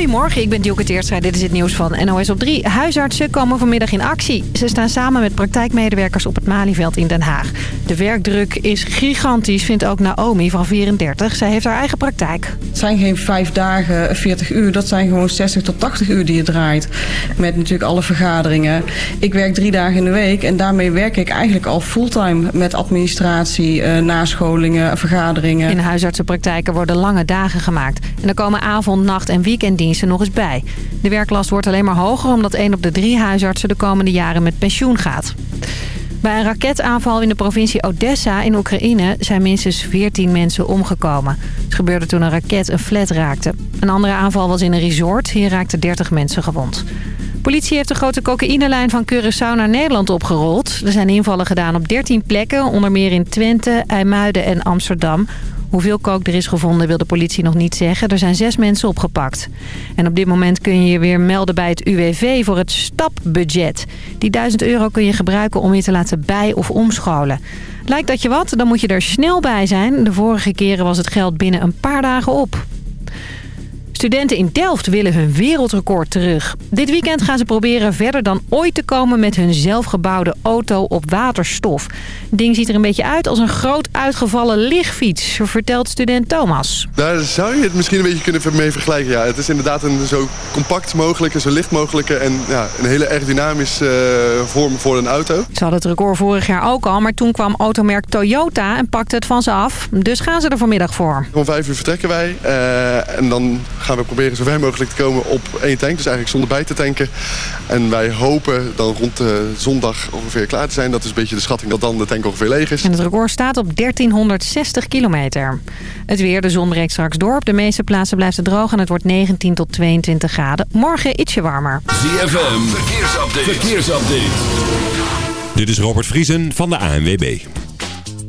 Goedemorgen, ik ben Dielke Teertstra. Dit is het nieuws van NOS op 3. Huisartsen komen vanmiddag in actie. Ze staan samen met praktijkmedewerkers op het Malieveld in Den Haag. De werkdruk is gigantisch, vindt ook Naomi van 34. Zij heeft haar eigen praktijk. Het zijn geen vijf dagen, 40 uur. Dat zijn gewoon 60 tot 80 uur die je draait. Met natuurlijk alle vergaderingen. Ik werk drie dagen in de week. En daarmee werk ik eigenlijk al fulltime met administratie, eh, nascholingen, vergaderingen. In huisartsenpraktijken worden lange dagen gemaakt. En er komen avond, nacht en weekenddiensten nog eens bij. De werklast wordt alleen maar hoger omdat één op de drie huisartsen de komende jaren met pensioen gaat. Bij een raketaanval in de provincie Odessa in Oekraïne zijn minstens 14 mensen omgekomen. Het gebeurde toen een raket een flat raakte. Een andere aanval was in een resort. Hier raakten 30 mensen gewond. Politie heeft de grote cocaïnelijn van Curaçao naar Nederland opgerold. Er zijn invallen gedaan op 13 plekken, onder meer in Twente, IJmuiden en Amsterdam. Hoeveel kook er is gevonden wil de politie nog niet zeggen. Er zijn zes mensen opgepakt. En op dit moment kun je je weer melden bij het UWV voor het stapbudget. Die 1000 euro kun je gebruiken om je te laten bij- of omscholen. Lijkt dat je wat, dan moet je er snel bij zijn. De vorige keren was het geld binnen een paar dagen op. Studenten in Delft willen hun wereldrecord terug. Dit weekend gaan ze proberen verder dan ooit te komen met hun zelfgebouwde auto op waterstof. Het ding ziet er een beetje uit als een groot uitgevallen lichtfiets, vertelt student Thomas. Daar zou je het misschien een beetje kunnen mee vergelijken. Ja, het is inderdaad een zo compact mogelijke, zo licht mogelijke en ja, een hele aerodynamische uh, vorm voor een auto. Ze hadden het record vorig jaar ook al, maar toen kwam automerk Toyota en pakte het van ze af. Dus gaan ze er vanmiddag voor. Om vijf uur vertrekken wij uh, en dan gaan we proberen zo ver mogelijk te komen op één tank. Dus eigenlijk zonder bij te tanken. En wij hopen dan rond uh, zondag ongeveer klaar te zijn. Dat is een beetje de schatting dat dan de tank ongeveer leeg is. En het record staat op 1360 kilometer. Het weer, de zon breekt straks door. Op de meeste plaatsen blijft het droog en het wordt 19 tot 22 graden. Morgen ietsje warmer. ZFM, verkeersupdate. verkeersupdate. Dit is Robert Vriesen van de ANWB.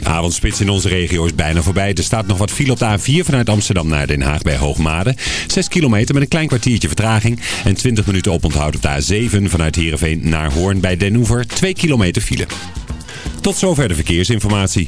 Avondspits in onze regio is bijna voorbij. Er staat nog wat file op de A4 vanuit Amsterdam naar Den Haag bij Hoogmade. 6 kilometer met een klein kwartiertje vertraging. En 20 minuten oponthoud op de A7 vanuit Heerenveen naar Hoorn bij Den Oever. 2 kilometer file. Tot zover de verkeersinformatie.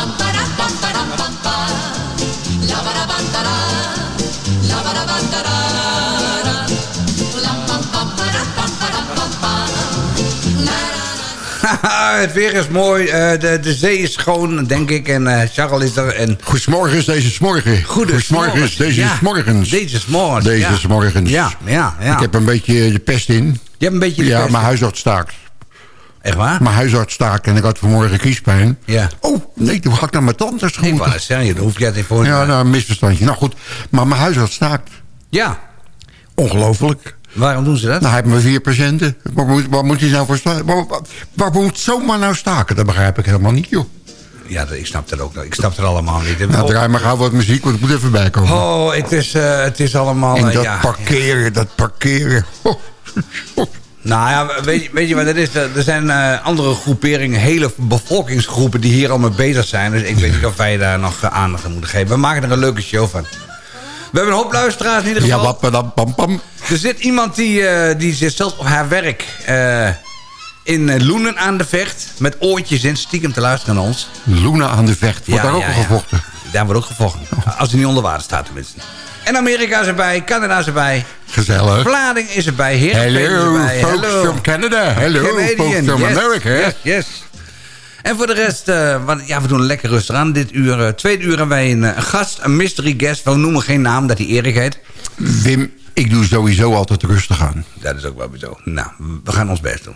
het weer is mooi, uh, de, de zee is schoon, denk ik. En uh, Charles is er. En... Goedemorgen, deze is morgen. Goedemorgen, deze ja. morgens. Deze is morgens. Deze ja. morgens. Ja, ja, ja. Ik heb een beetje de pest in. Je hebt een beetje de ja, pest mijn huisarts staakt. Echt waar? Mijn huisarts staakt en ik had vanmorgen kiespijn. Ja. Oh, nee, toen ga ik naar mijn tandarts Ik wou het zeggen, dan hoef je het niet voor Ja, nou, een misverstandje. Nou goed, maar mijn huisarts staakt. Ja. Ongelooflijk. Waarom doen ze dat? Nou, hij heeft maar vier patiënten. Waar moet, waar moet hij nou voor staken? Waar, waar, waar moet zomaar nou staken? Dat begrijp ik helemaal niet, joh. Ja, ik snap het ook. Ik snap het allemaal niet. Nou, draai maar gauw wat muziek, want ik moet even bijkomen. Oh, het is, uh, het is allemaal... En dat ja. parkeren, dat parkeren. Oh. Nou ja, weet, weet je wat het is? Er zijn uh, andere groeperingen, hele bevolkingsgroepen... die hier al mee bezig zijn. Dus ik weet niet of wij daar nog aandacht aan moeten geven. We maken er een leuke show van. We hebben een hoop luisteraars in ieder geval. Ja, wat, pam, pam. Er zit iemand die, uh, die zit zelfs op haar werk... in Loenen aan de Vecht... met oortjes in, stiekem te luisteren naar ons. Loenen aan de Vecht, wordt ja, daar ook ja, al gevochten? Daar wordt ook gevochten. Als hij niet onder water staat tenminste. En Amerika is erbij, Canada is erbij. Gezellig. Vlading is erbij, Heer Hello, is erbij. folks Hello. from Canada. Hello, Canadian. folks from yes, America. Yes, yes. En voor de rest, eh, wat, ja, we doen lekker rustig aan dit uur. Uh, tweede uur hebben wij een, een, gast, een mystery guest. We noemen geen naam, dat hij Erik heet. Wim, ik doe sowieso altijd rustig aan. Dat is ook wel zo. Nou, we gaan ons best doen.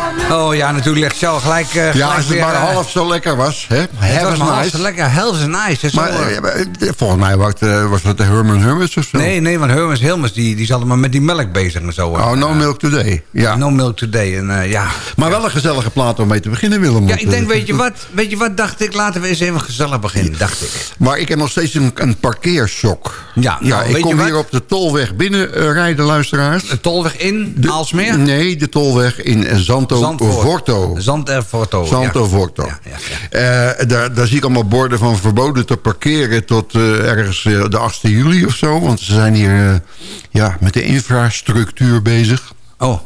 Oh ja, natuurlijk legt Shell gelijk, uh, gelijk Ja, als het weer, maar uh, half zo lekker was. Hè? Het was maar half nice. zo lekker. Half is nice. Is Maar eh, volgens mij was het, eh, was het de Herman Hermits of zo. nee, nee, want Hermes Hilmers die, die zat maar met die melk bezig en zo. Oh, No Milk Today. Ja. No Milk Today. En, ja. Maar wel een gezellige plaat om mee te beginnen, Willem. ja, ik denk, eh, weet je, wat, weet je wat, dacht ik, laten we eens even gezellig beginnen, dacht ik. Maar ik heb nog steeds een, een parkeershock. Ja, nou, ja weet ik kom je hier op de tolweg binnen eh, rijden, luisteraars. De tolweg in, De- Aalsmeer? Nee, de tolweg in eh, Vorto. Santo ja. Vorto. Ja, ja, ja. Eh, daar, daar zie ik allemaal borden van verboden te parkeren tot eh, ergens eh, de 8 juli of zo. Want ze zijn hier ja, met de infrastructuur bezig. Oh,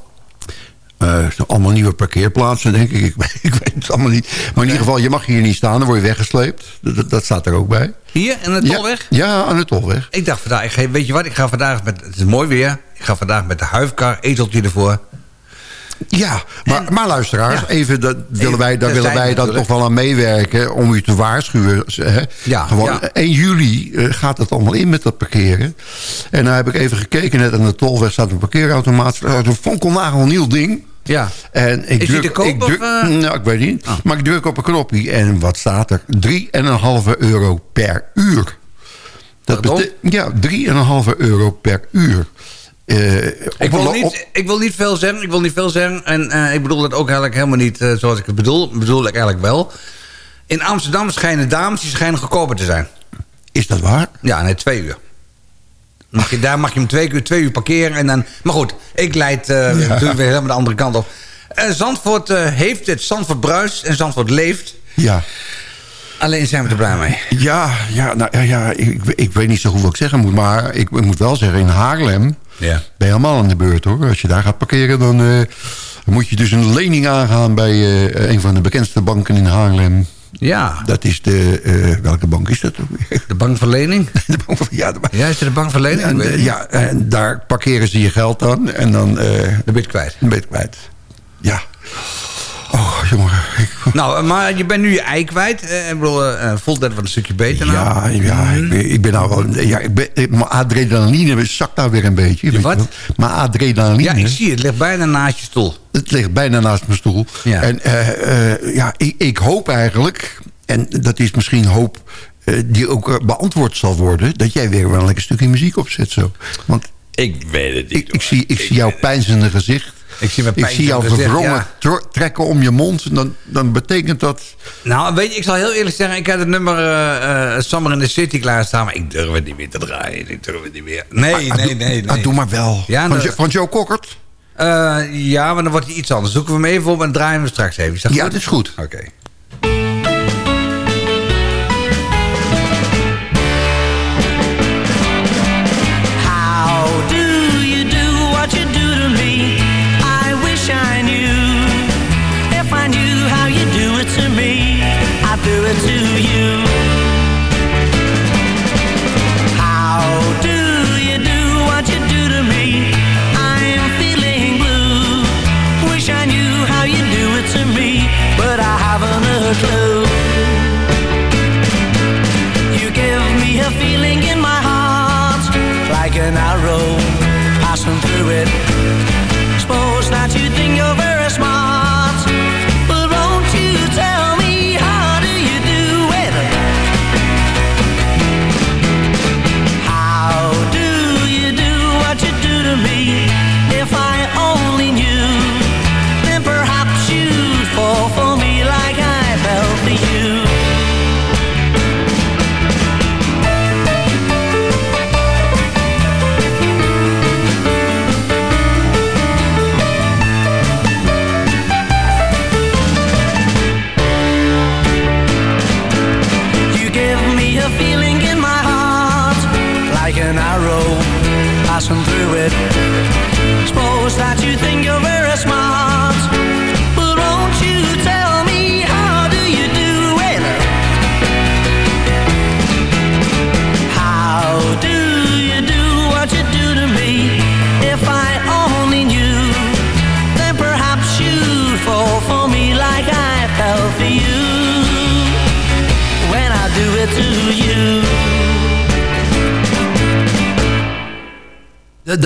allemaal nieuwe parkeerplaatsen, denk ik. Ik, weet- ik weet het allemaal niet. Maar in ieder geval, je mag hier niet staan, dan word je weggesleept. Dat, staat er ook bij. hier in de tolweg? Ja, ja, aan de tolweg. Ik dacht vandaag, weet je wat, ik ga vandaag met, het is mooi weer, ik ga vandaag met de huifkar, ezeltje ervoor. Ja, maar, maar luisteraars, Ja. even, dat willen wij, daar willen wij dan toch wel aan meewerken om u te waarschuwen. Hè? Ja, Gewoon ja. 1 juli eh, gaat het allemaal in met dat parkeren. En nou heb ik even gekeken, net aan de tolweg staat een parkeerautomaat. Is een fonkelnagel nieuw ding. Ja. En ik Is die druk, te koop, ik druk, of, eh? Nou, ik weet niet. Maar ik druk op een knopje en wat staat er? 3,5 euro per uur. Dat ja, 3,5 euro per uur. Eh, Ik wil, niet, op- ik wil niet veel zeggen, ik wil niet veel zeggen. En eh, ik bedoel het ook eigenlijk helemaal niet eh, zoals ik het bedoel. bedoel ik eigenlijk wel. In Amsterdam schijnen dames, die schijnen goedkoper te zijn. is dat waar? Ja, nee, twee uur. Mag je, daar mag je hem twee uur, twee uur parkeren. En dan, maar goed, ik leid natuurlijk weer helemaal de andere kant op. Zandvoort heeft het, Zandvoort bruist en Zandvoort leeft. Ja. Alleen zijn we er blij mee. Ja, ja, nou, ja, ja ik, ik weet niet zo goed wat ik zeggen moet. Maar ik, ik moet wel zeggen, in Haarlem Ja. ben je helemaal aan de beurt hoor. Als je daar gaat parkeren, dan eh, moet je dus een lening aangaan... bij eh, een van de bekendste banken in Haarlem. Ja, Dat is de... eh, welke bank is dat de bankverlening. De bank van- ja, de bank. Ja, is het de bankverlening? En, ja, en daar parkeren ze je geld dan. En dan Dan ben je het kwijt. ben je het kwijt. Ja. Jongen. Ik, Nou, maar je bent nu je ei kwijt. Eh, ik bedoel, eh, voelt dat wat een stukje beter nou? ja, ja ik, ben, ik ben nou wel... Ja, ik ben, ik- mijn adrenaline zakt nou weer een beetje. weet wat? Mijn adrenaline... Ja, ik zie het. Het ligt bijna naast je stoel. Het ligt bijna naast mijn stoel. Ja. En eh, eh, ja, ik, ik hoop eigenlijk... En dat is misschien hoop eh, die ook beantwoord zal worden... dat jij weer wel een lekker stukje muziek opzet zo. Want Ik weet het ik, ik, zie, ik zie jouw pijnzende gezicht. Ik zie mijn Ik zie jou verwrongen ja. trekken om je mond. Dan, dan betekent dat... Nou, weet je, ik zal heel eerlijk zeggen... ik had het nummer eh, Summer in the City klaarstaan... maar ik durf het niet meer te draaien. Ik durf het niet meer. Nee, Ah, nee, doe- nee, nee. ah, doe maar wel. Ja, van, van Joe Cockert? Eh, ja, maar dan wordt hij iets anders. Zoeken we hem even op en draaien we hem straks even. Is dat Ja, dat is goed. Oké.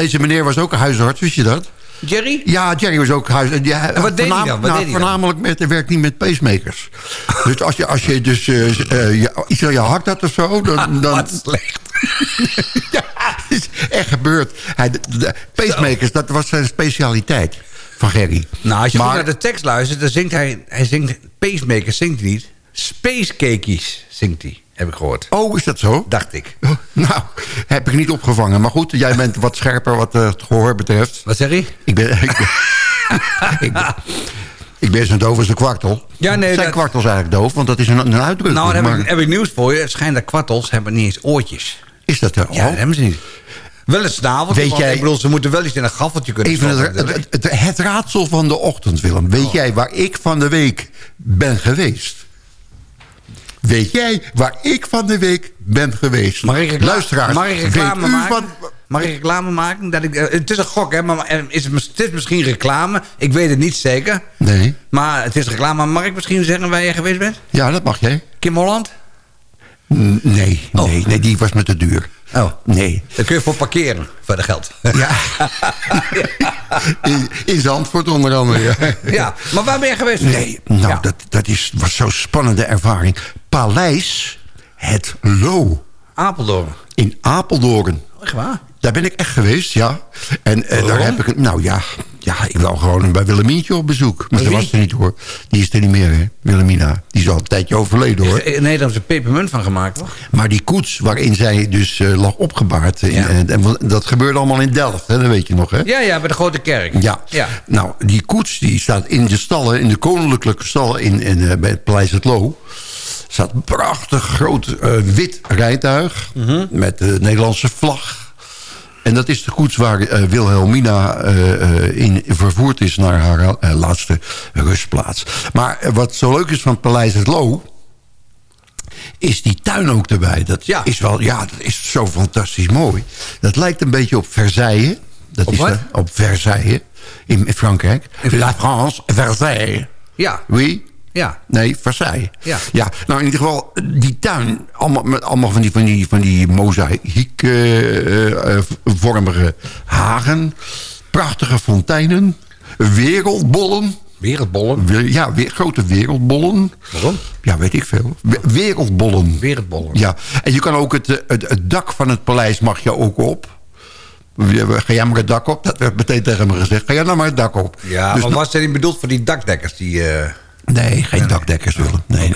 Deze meneer was ook een huisarts, wist je dat? Jerry? Ja, Jerry was ook huisarts. Ja, En wat deed hij dan? Wat nou, deed voornamelijk met, hij werkt niet met pacemakers. dus als je, als je dus eh, eh, je, iets aan je hart had of zo... Dan, dan, Wat slecht. ja, het is echt gebeurd. Hij, de, de pacemakers, dat was zijn specialiteit van Gerry. Nou, als je goed naar de tekst luistert, dan zingt hij... Hij zingt... Pacemaker zingt hij niet. Space Cakies zingt hij, heb ik gehoord. Oh, is dat zo? Dacht ik. Oh, Nou, heb ik niet opgevangen. Maar goed, jij bent wat scherper wat het gehoor betreft. Wat zeg je? Ik ben... Ik ben, ik ben, ik ben zo'n doof als een kwartel. Ja, nee, Zijn dat- kwartels eigenlijk doof? Want dat is een, een uitdrukking. Nou, dan heb, ik, heb ik nieuws voor je. Het schijnt dat kwartels hebben niet eens oortjes. is dat er? Ja, dat hebben ze niet. Wel een snaveltje, Weet want jij- ik bedoel, ze moeten wel iets in een gaffeltje kunnen Even stoppen het, het, het, het raadsel van de ochtend, Willem. Weet jij waar ik van de week ben geweest? Weet jij waar ik van de week ben geweest? Mag ik, Luisteraars, mag ik reclame maken? van... Mag ik reclame maken? Dat ik, eh, het is een gok, hè? Maar eh, is het, is misschien reclame. Ik weet het niet zeker. Nee, Maar het is reclame. Mag ik misschien zeggen waar je geweest bent? ja, dat mag jij. Kim Holland? Nee, Oh. nee, nee, die was me te duur. Oh. Nee. Daar kun je voor parkeren. Voor de geld. Ja. in, in Zandvoort onder andere. Ja. ja. Maar waar ben je geweest? Nee, nou, Ja. dat, dat is, was zo'n spannende ervaring. Paleis Het Loo Apeldoorn. in Apeldoorn. Echt waar? Daar ben ik echt geweest, ja. En eh, daar heb ik... Nou ja, ja, ik wil gewoon bij Willemientje op bezoek. Maar ze Wie? was er niet hoor. Die is er niet meer, hè. Willemina. Die is al een tijdje overleden hoor. In Nederland hebben ze pepermunt van gemaakt, toch? Maar die koets waarin zij dus eh, lag opgebaard... Ja. en, en dat gebeurde allemaal in Delft, hè, dat weet je nog, hè? Ja, ja, bij de grote kerk. Ja. Ja. nou, die koets die staat in de stallen, in de koninklijke stallen in, in, eh, bij het Paleis het Loo. staat een prachtig groot eh, wit rijtuig Mhm. met de Nederlandse vlag. En dat is de koets waar eh, Wilhelmina eh, eh, in vervoerd is naar haar laatste rustplaats. Maar wat zo leuk is van het Paleis het Loo is die tuin ook erbij. Dat Ja. is wel, ja, dat is zo fantastisch mooi. Dat lijkt een beetje op Dat Op is wat? op Versailles in, in Frankrijk. La France, Versailles. Ja. Wie? Ja. Nee, Versailles. Ja. ja. Nou, in ieder geval, die tuin, allemaal, met allemaal van die, van die, van die mozaïekvormige hagen. Prachtige fonteinen. Wereldbollen. Wereldbollen? We- Ja, weer, grote wereldbollen. Waarom? Ja, weet ik veel. We- Wereldbollen. Wereldbollen. Ja, en je kan ook het, eh, het, het dak van het paleis mag je ook op. Ga jij maar het dak op? Dat werd meteen tegen me gezegd. Ga jij nou maar het dak op. Ja, Dus maar nou- was er niet bedoeld voor die dakdekkers die... eh, Nee, geen dakdekkers willen. Nee.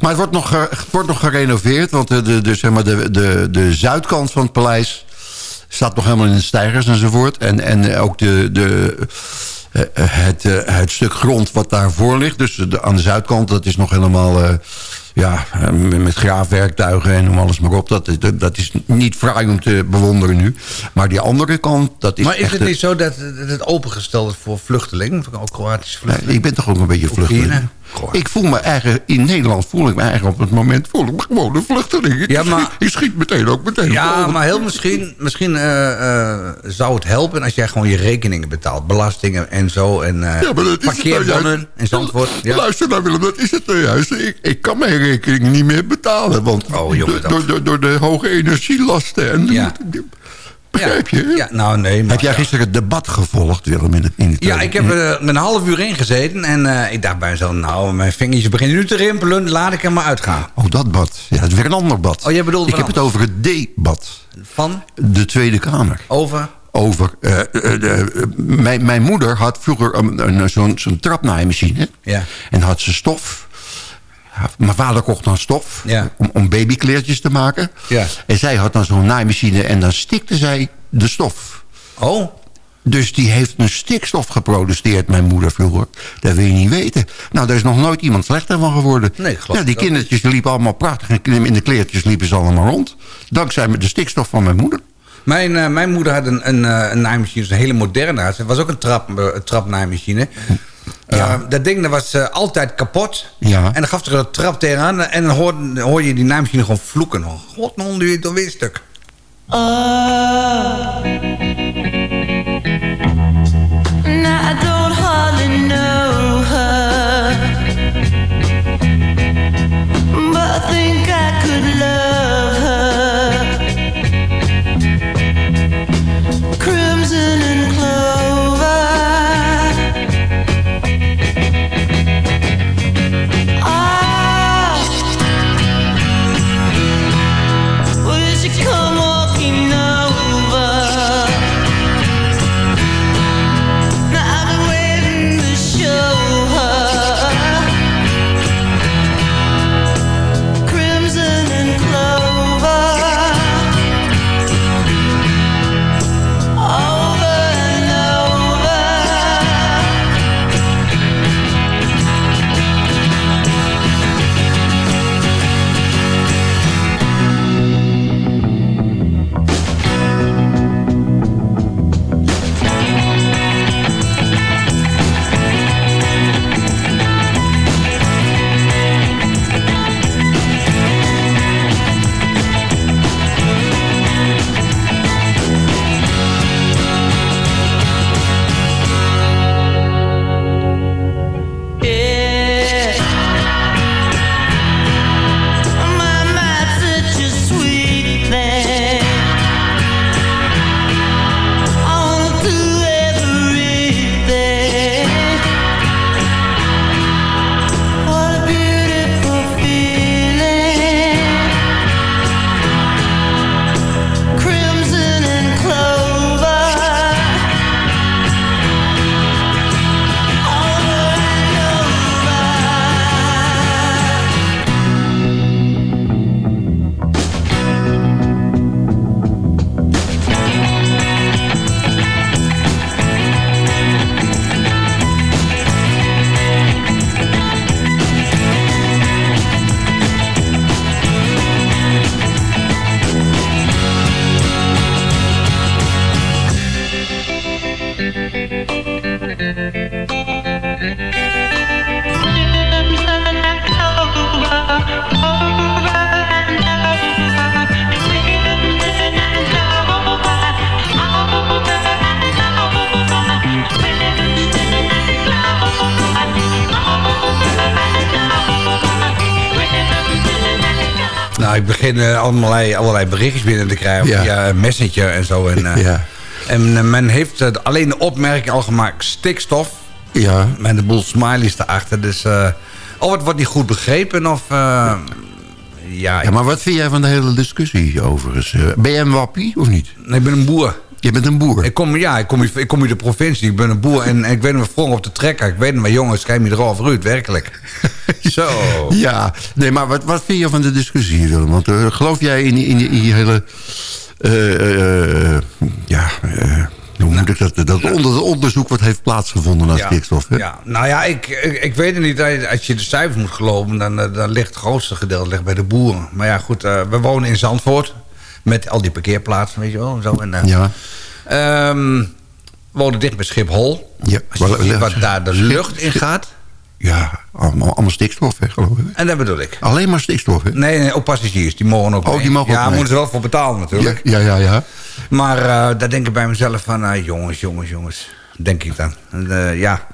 Maar het wordt nog, eh, het wordt nog gerenoveerd. Want de, de, zeg maar de, de, de zuidkant van het paleis staat nog helemaal in de stijgers enzovoort. En, en ook de, de, eh, het, eh, het stuk grond wat daarvoor ligt. Dus de, aan de zuidkant, dat is nog helemaal... ja, eh, met graafwerktuigen en noem alles maar op. Dat, is- dat, dat is niet fraai om te bewonderen nu. Maar die andere kant, dat is maar is echt... het niet zo dat dat het opengesteld is voor vluchtelingen? Ook Kroatische vluchtelingen? ik ben toch ook een beetje vluchteling. Ik voel me eigen, in Nederland voel ik me eigenlijk op het moment voel ik me gewoon een vluchteling. Ja, maar- ik schiet meteen ook meteen. Ja, maar heel misschien, misschien eh, eh, zou het helpen als jij gewoon je rekeningen betaalt. Belastingen en zo. En eh, Ja, maar dat is het nou parkeerbonnen Zandvoort. Ja. Luister nou Willem, dat is het nou juist. Ik, ik kan mijn rekening niet meer betalen. Want Oh, jongen, door, door, door, door de hoge energielasten. En Ja. Begrijp je? Ja, nou nee. Maar, Heb jij ja. gisteren het debat gevolgd, Willem? In de, in de Ja, ik heb er een half uur in gezeten. En eh, ik dacht bij zo, nou, mijn vingertjes beginnen nu te rimpelen. Laat ik er maar uitgaan. Oh, dat bad. Ja, dat is weer een ander bad. Oh, jij bedoelt Ik heb het over het debat. Van, De Tweede Kamer. over... over... eh, eh, mijn, mijn moeder had vroeger een, een, zo'n zo'n trapnaaimachine. Ja. En had ze stof. Mijn vader kocht dan stof Ja. om, om babykleertjes te maken. Ja. En zij had dan zo'n naaimachine en dan stikte zij de stof. Oh, Dus die heeft een stikstof geproduceerd, mijn moeder vroeger. Dat wil je niet weten. Nou, daar is nog nooit iemand slechter van geworden. Nee, geloof ja, die kindertjes liepen allemaal prachtig. En in de kleertjes liepen ze allemaal rond. Dankzij de stikstof van mijn moeder. Mijn, eh, mijn moeder had een, een, eh, een naaimachine, dus een hele moderne. Het was ook een, trap, eh, een trapnaaimachine. Ja. Eh, dat ding dat was eh, altijd kapot. Ja. En dan gaf er een trap tegenaan. En dan hoorde, hoor je die naaimachine gewoon vloeken. Oh, God, man, nu het alweer stuk. Now I don't hardly know Nou, ik begin eh, allerlei, allerlei berichtjes binnen te krijgen Ja. via Messenger en zo. En, eh, Ja. en eh, men heeft alleen de opmerking al gemaakt stikstof. Ja. Met een boel smileys erachter. Dus of het wordt niet goed begrepen of... ja, ja, maar wat vind jij van de hele discussie overigens? Ben jij een wappie of niet? ik, ik ben een boer. Je bent een boer. Ik kom, ja, ik kom, uit- ik kom uit de provincie. Ik ben een boer en, en ik weet nog vroeg op de trekker. Ik weet maar jongens, schijn me erover uit, werkelijk. Zo. Ja, nee, maar wat, wat vind je van de discussie, Willem? Want eh, geloof jij in die, in die, in die hele... eh, eh, ja, hoe moet ik dat... Dat onder, het onderzoek wat heeft plaatsgevonden naar Ja. stikstof, hè? Ja, nou ja, ik, ik, ik weet het niet. Als je de cijfers moet geloven, dan, dan ligt het grootste gedeelte ligt bij de boeren. Maar ja, goed, we wonen in Zandvoort. Met al die parkeerplaatsen, weet je wel. en Zo. En, Ja. ehm, we wonen dicht bij Schiphol. Ja, Als je ziet wat daar de lucht in gaat. Ja, allemaal, allemaal stikstof, hè, geloof ik. En dat bedoel ik. Alleen maar stikstof, hè? Nee, nee, ook passagiers. Die mogen ook Oh, mee. die mogen ook Ja, mee. moeten ze wel voor betalen natuurlijk. Ja, ja, ja. ja. Maar eh, daar denk ik bij mezelf van... eh, jongens, jongens, jongens. Denk ik dan. Eh, ja.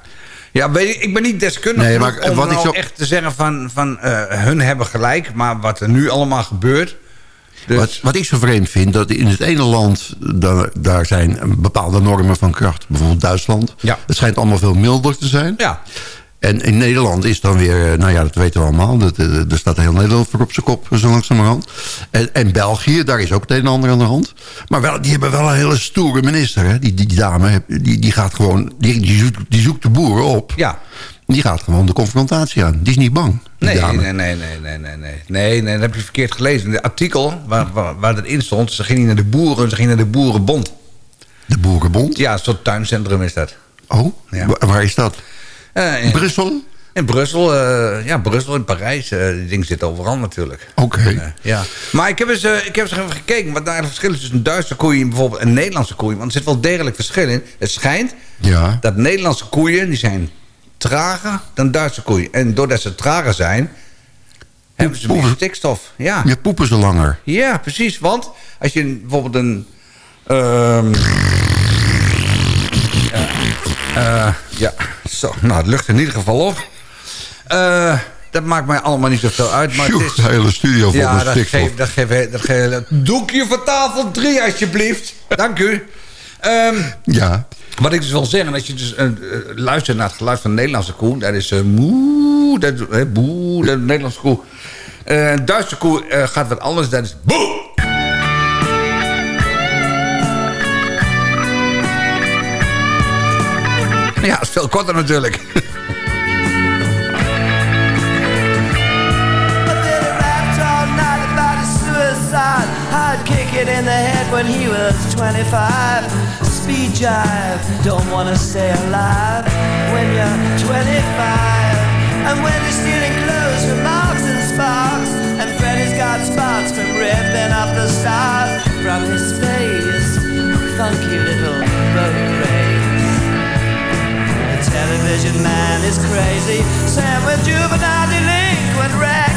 Ja, weet ik, ik ben niet deskundig Nee, maar om wat ik nou zo- echt te zeggen van... van hun hebben gelijk, maar wat er nu allemaal gebeurt... Dus, Wat, wat ik zo vreemd vind, dat in het ene land... daar, daar zijn bepaalde normen van kracht. Bijvoorbeeld Duitsland. Ja. Het schijnt allemaal veel milder te zijn. ja, En in Nederland is dan weer... eh, Nou ja, dat weten we allemaal. Dat, eh, er staat heel Nederland voor op zijn kop, zo langzamerhand. En, en België, daar is ook het een en ander aan de hand. Maar wel, die hebben wel een hele stoere minister. Hè? Die, die, die dame, die, die gaat gewoon... Die, die, zoekt, die zoekt de boeren op. ja. Die gaat gewoon de confrontatie aan. Die is niet bang. Nee, nee, nee, nee, nee, nee, nee. Nee, nee, dat heb je verkeerd gelezen. In het artikel waar, waar, waar dat in stond... ze ging niet naar de boeren, ze ging naar de boerenbond. De Boerenbond. Ja, een soort tuincentrum is dat. Oh, Ja. wa- waar is dat? Eh, in, Brussel? in Brussel, eh, ja, Brussel, in Parijs. eh die ding zit overal natuurlijk. Oké. Ja. Maar ik heb, eens, ik heb eens even gekeken wat daar het verschil is tussen een Duitse koeien en bijvoorbeeld een Nederlandse koeien. Want er zit wel degelijk verschil in. Het schijnt Ja. dat Nederlandse koeien die zijn trager dan Duitse koeien. En doordat ze trager zijn, hebben ze meer stikstof. Ja. Je poepen ze langer. ja, precies. Want als je bijvoorbeeld een... ehm, ja, eh, ja, zo. Nou, het lucht in ieder geval op. Eh, dat maakt mij allemaal niet zoveel uit. Maar Sjoe, het is, de hele studio vol ja, met dat geeft, dat geeft, dat doekje voor tafel drie, alsjeblieft. Dank u. Ehm, Ja. wat ik dus wil zeggen, als je dus eh, eh, luistert naar het geluid van de Nederlandse koe... dat is eh, moe, dat, boe, dat Nederlandse koe. Een Duitse koe gaat wat anders, dat is boe. Ja, is veel korter natuurlijk. I'd kick it in the head when he was 25. Speed jive, don't wanna stay alive when you're 25. And when you're stealing clothes from Marks and Sparks. And Freddy's got spots from ripping off the stars from his face. Funky little television man is crazy. Sam with juvenile delinquent Rex.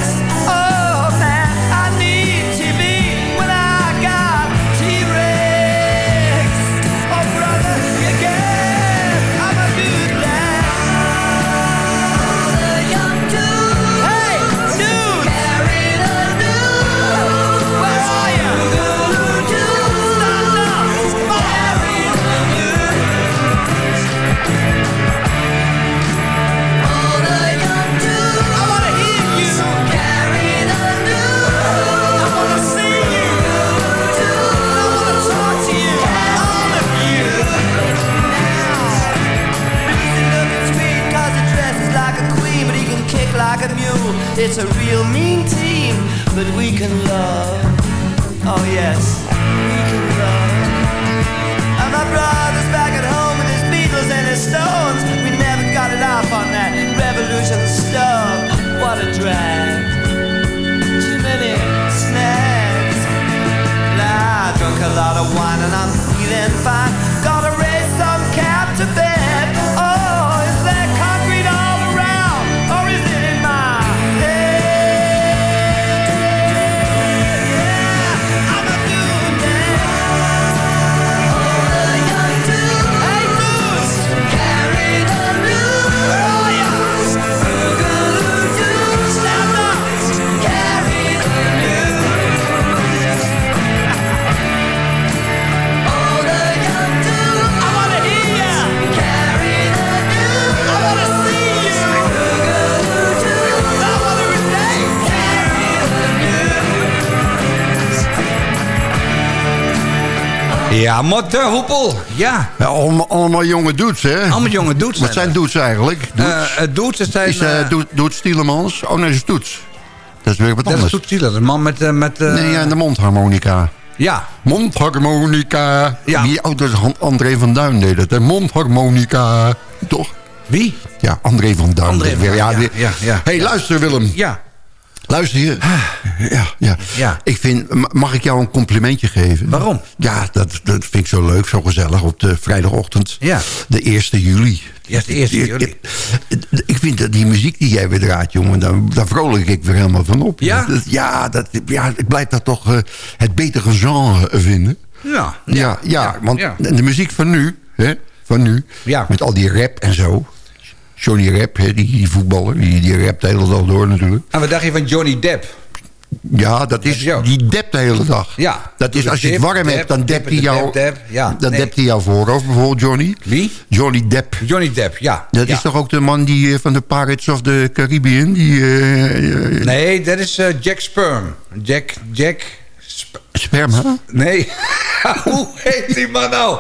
It's a real mean team, but we can love. Oh yes, we can love. And my brother's back at home with his Beatles and his Stones. We never got it off on that revolution stuff. What a drag. Too many snacks. Nah, I drunk a lot of wine and I'm feeling fine. Ja, Motte Hoepel. Ja. Ja, allemaal, allemaal jonge dudes, hè? Allemaal jonge dudes Wat zijn dudes eigenlijk? Dudes? Eh, eh, Doets, het zijn... is Doet Doet Stielemans? Oh nee, dat is Toets. Dat is weer wat dat is anders. Toets de man met... met Nee, ja, de mondharmonica. ja. Mondharmonica. Ja. Die, oh, is Han- André van Duin deed het. hè? Mondharmonica. Toch? Wie? Ja, André van Duin. André van ja, ja, ja. hey, luister Willem. Ja. Luister je. Ja, ja. Ja. Ik vind, ma- mag ik jou een complimentje geven? Waarom? Ja, dat, dat vind ik zo leuk, zo gezellig op de vrijdagochtend. Ja. De 1 juli. Ja, de 1 juli. Ik, vind dat die muziek die jij weer draait, jongen, daar, daar vrolijk ik weer helemaal van op. Ja? Dat- ja, dat, ja, ik blijf dat toch eh, het betere genre vinden. Ja. Ja, ja, want de muziek van nu, hè, van nu, Ja. met al die rap en zo. Johnny Rap, hè, die, die voetballer, die, die rapt de hele dag door natuurlijk. En wat dacht je van Johnny Depp? Ja, dat is, die dept de hele dag. Ja. Dat is, als je het warm hebt, dan dept hij jou, ja, dan nee. dept hij jou voorhoofd. Bijvoorbeeld Johnny. Wie? Johnny Depp. Johnny Depp, ja. Dat ja. is toch ook de man die, eh, van de Pirates of the Caribbean? Die, eh, eh, Nee, dat is Jack Sperm. Jack... Jack... Sp- Sperma? nee. Hoe heet die man nou?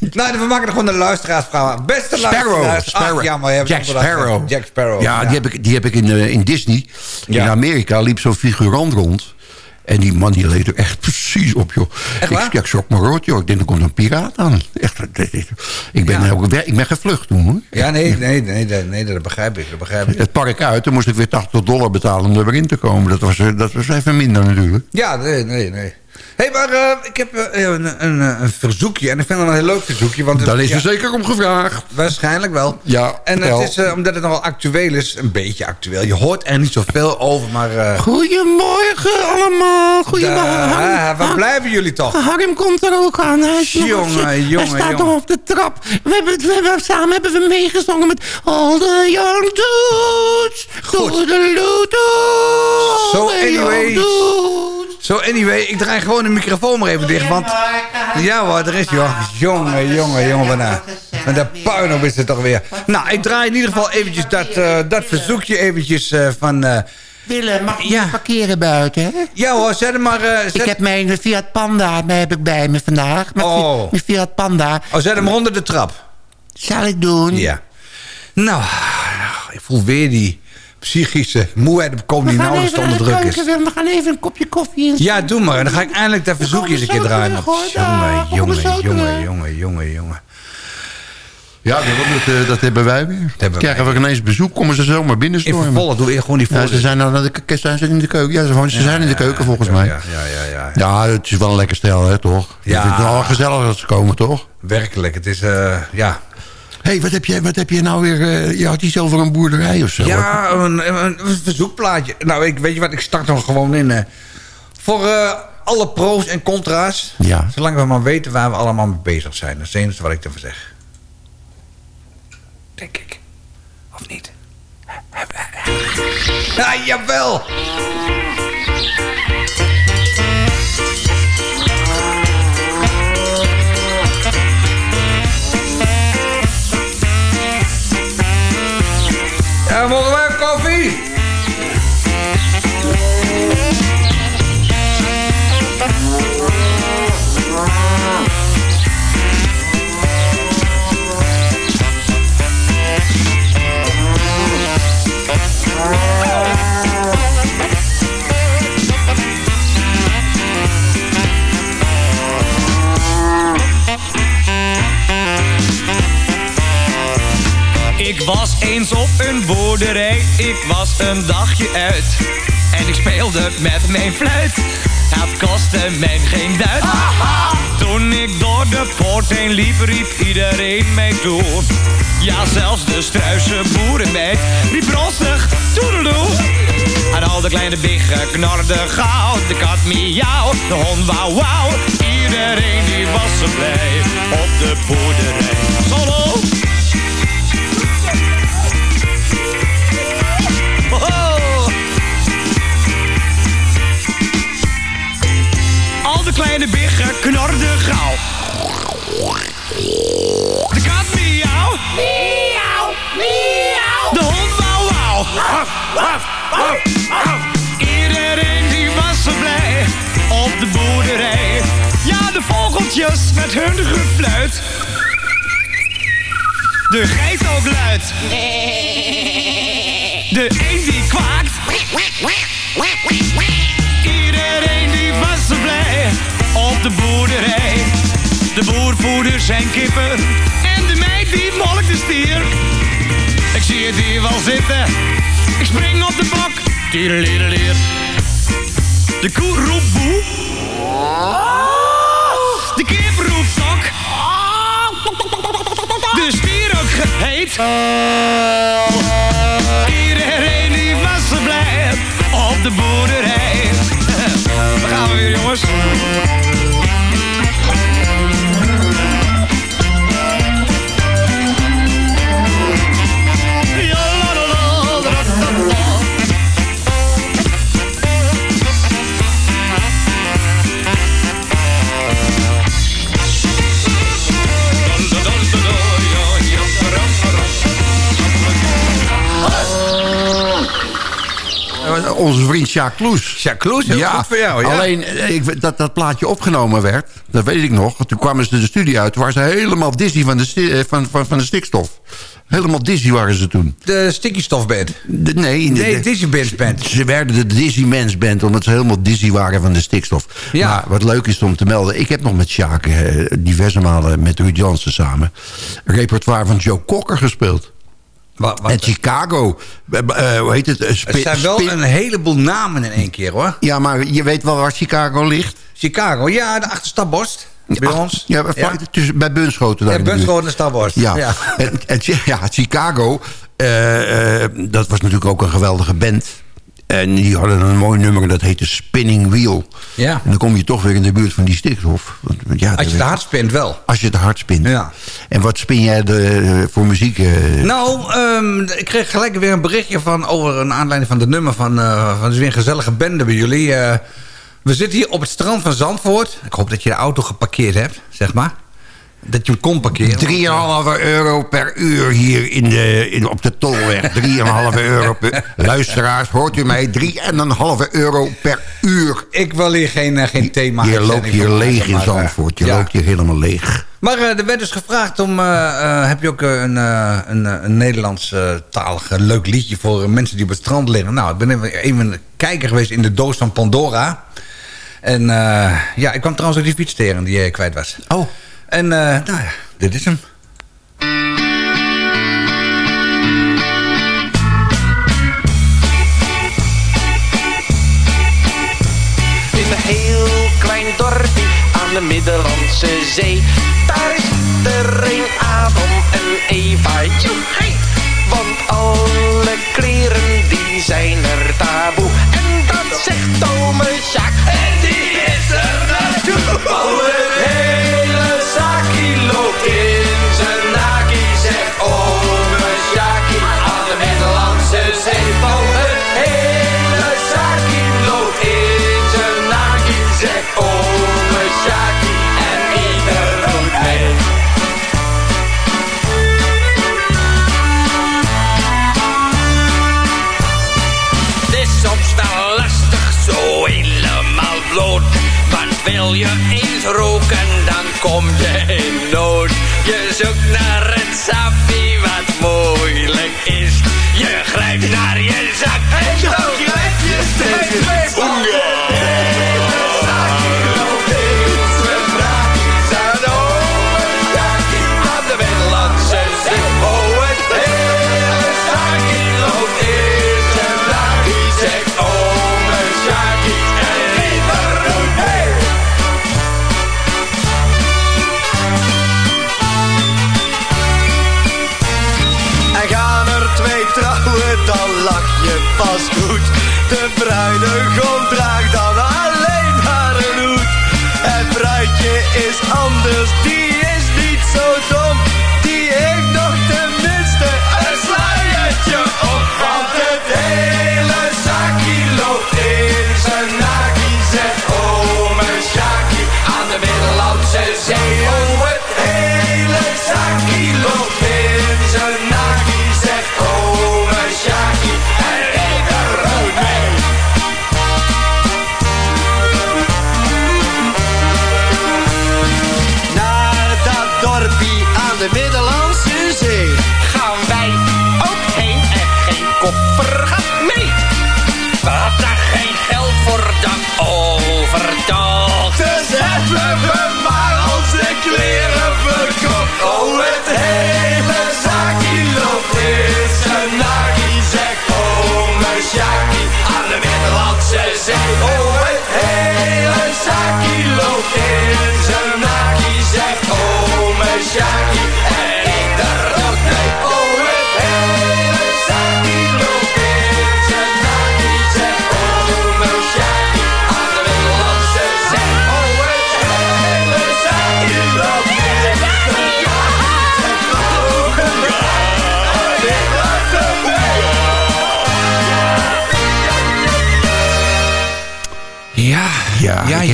nou, we maken er gewoon een luisteraarsvrouw. Beste Sparrow. luisteraars. Ach, Sparrow. ja, maar Jack Sparrow. Jack Sparrow. Ja, Die, heb ik, die heb ik in, eh, in Disney. Ja. In Amerika liep zo'n figurant rond. En die man die leed er echt precies op, joh. Echt ik, ik schrok me rood, joh. Ik denk, er komt een piraat aan. Echt, ik, ben Ja. ook, ik ben gevlucht toen, hoor. Ja, nee, nee, nee, nee, nee, dat begrijp ik. Dat begrijp ik. Het park uit, dan moest ik weer 80 dollar betalen om er weer in te komen. Dat was, eh, dat was even minder natuurlijk. Ja, nee, nee, nee. Hé, hey, maar eh, ik heb eh, een, een, een verzoekje. En ik vind het een heel leuk verzoekje. Want, Daar is ja, er zeker om gevraagd. Waarschijnlijk wel. Ja, En het is, eh, omdat het nogal actueel is, een beetje actueel. Je hoort er niet zoveel over, maar... eh, Goedemorgen allemaal. Goedemorgen. waar blijven jullie toch? Harm komt er ook aan. Hij, is nog- Jongen, hij jongen, staat jongen. nog op de trap. We hebben, we hebben, samen hebben we meegezongen met All the Young Dudes. Goed. So anyway. Zo, anyway, ik draai gewoon de microfoon maar even dicht, want... Ja hoor, er is joh. Jongen, jongen, jongen, bijna. Met de puin op is het toch weer. Nou, ik draai in ieder geval eventjes dat, eh, dat verzoekje eventjes eh, van... eh, Willem, mag je Ja. parkeren buiten, hè? ja hoor, zet hem maar... zet, Ik heb mijn Fiat Panda mee- heb ik bij me vandaag. Mijn, Oh. mijn Fiat Panda. oh, zet hem onder de trap. Zal ik doen? Ja. Nou, ik voel weer die psychische moeheid komt die nauwelijks te onderdrukken is. We gaan even een kopje koffie in. Ja, doe maar. En dan ga ik eindelijk dat verzoekje eens een keer draaien. Jongen, jongen, jongen, jongen, jongen, jongen. Ja, dat, dat, dat hebben wij weer. hebben Krijgen wij we ineens bezoek, komen ze zomaar In binnenstormen. vervolg doe ik gewoon die Ja, voor. ze zijn, nou de, zijn ze in de keuken. Ja, ze, ze zijn in de keuken volgens mij. Ja, ja, ja, ja. Ja, het is wel een lekker stel, hè, toch? Ja. Ik vind het wel gezellig dat ze komen, toch? Werkelijk, het is, eh, ja. Hé, hey, wat, heb je, wat heb je nou weer... eh, je had iets over een boerderij of zo? Ja, een, een, een verzoekplaatje. Nou, ik, weet je wat, ik start er gewoon in. eh. voor eh, alle pro's en contra's. Ja. Zolang we maar weten waar we allemaal mee bezig zijn. Dat is het enige wat ik ervan zeg. Denk ik. Of niet? Ja, jawel! Ja, mogen wij Ik was eens op een boerderij, ik was een dagje uit. En ik speelde met mijn fluit, het kostte mij geen duit. Toen ik door de poort heen liep, riep iedereen mij toe. Ja, zelfs de struise boerenmeid riep rostig toedeloe. En al de kleine biggen knarden gauw, de kat miauw, de hond wauw wauw. Iedereen die was zo blij op de boerderij. Solo! Kleine biggen knorden gauw. De kat miauw. Miauw, miauw. De hond wauw wauw. Iedereen die was zo blij op de boerderij. Ja, de vogeltjes met hun gefluit. De geit ook luid. De een die kwaakt. Iedereen op de boerderij. De boer voerde zijn kippen en de meid die molkt de stier. Ik zie het hier wel zitten, ik spring op de bok. Tiedelierelier. De koe roept boe. De kip roept tok. De stier ook geheet. Iedereen die was zo blij op de boerderij. Daar gaan we weer jongens. Onze vriend Jacques Kloes. Jacques Kloes, heel goed voor jou, ja. Alleen, eh, ik, dat dat plaatje opgenomen werd, dat weet ik nog. Toen kwamen ze de studio uit, toen waren ze helemaal dizzy van de, eh, van, van, van de stikstof. Helemaal dizzy waren ze toen. De Sticky Stuff Band. De- nee, de, Nee, de- Dizzy Bands Band. Ze werden de Dizzy Mans Band omdat ze helemaal dizzy waren van de stikstof. Ja. Maar wat leuk is om te melden... ik heb nog met Sjaak eh, diverse malen met Ruud Jansen samen... repertoire van Joe Cocker gespeeld. Wat, wat, en Chicago. eh, eh, hoe heet het? Eh, er zijn wel een heleboel namen in één keer, hoor. Ja, maar je weet wel waar Chicago ligt? Chicago, ja, de achterstadborst. Bij Ach, ons. Ja, ja. Tussen, bij Bunschoten. daar Ja. Bunschoten en. Ja, Ja. En, en, ja Chicago, dat was natuurlijk ook een geweldige band. En die hadden een mooi nummer en dat heette Spinning Wheel. Ja. En dan kom je toch weer in de buurt van die stikstof. Want, ja, Als je te hard spint, wel. Als je te hard spint. Ja. En wat spin jij de, voor muziek? eh? Nou, ehm, ik kreeg gelijk weer een berichtje van over een aanleiding van de nummer van, eh van weer een gezellige bende bij jullie. Eh, we zitten hier op het strand van Zandvoort. Ik hoop dat je de auto geparkeerd hebt, zeg maar. Dat je hem kon parkeren. 3,5 euro per uur hier in de, in, op de tolweg. 3,5 euro per... Luisteraars, hoort u mij? 3,5 euro per uur. Ik wil hier geen, eh, geen thema Je loopt hier leeg in eh, Zandvoort. Je ja. loopt hier helemaal leeg. Maar eh, er werd dus gevraagd om... eh, eh, heb je ook eh, een, eh, een, eh, een Nederlands eh, talig eh, leuk liedje... voor eh, mensen die op het strand liggen? Nou, ik ben even, even een kijker geweest in de doos van Pandora. En eh, ja, ik kwam trouwens ook die fiets tegen die eh, kwijt was. Oh. En eh, nou ja, dit is hem. In een heel klein dorpje aan de Middellandse Zee. Daar is iedereen Adam en Eva. Joehee! Want alle kleren die zijn er taboe. En dat zegt ome kom je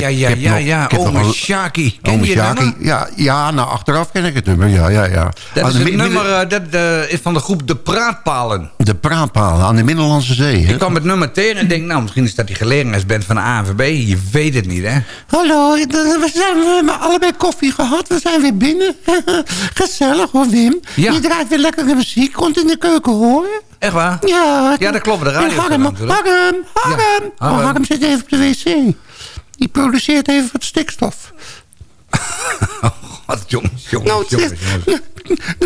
ja, ja, ik heb- ja, ja, nog- ik Ome Shaki. Ken Ome je nummer? ja, ja, nou achteraf ken ik het nummer. Ja, ja, ja. Dat Aan is het nummer eh, dat eh, is van de groep De Praatpalen. De praatpalen aan de Middellandse Zee. Hè? Ik kwam het nummer tegen en denk, nou, misschien is dat die gelegenheidsband van de ANVB. Je weet het niet, hè? Hallo, we zijn we hebben allebei koffie gehad. We zijn weer binnen. Gezellig hoor, Wim. Ja. Je draait weer lekkere muziek. Komt in de keuken horen. Echt waar? Ja. Ja, dat klopt. De radio En Harm, Harm. Oh, Harm zit even op de wc. Die produceert even wat stikstof. Wat jongens, jongens, Nou, jongens, jongens.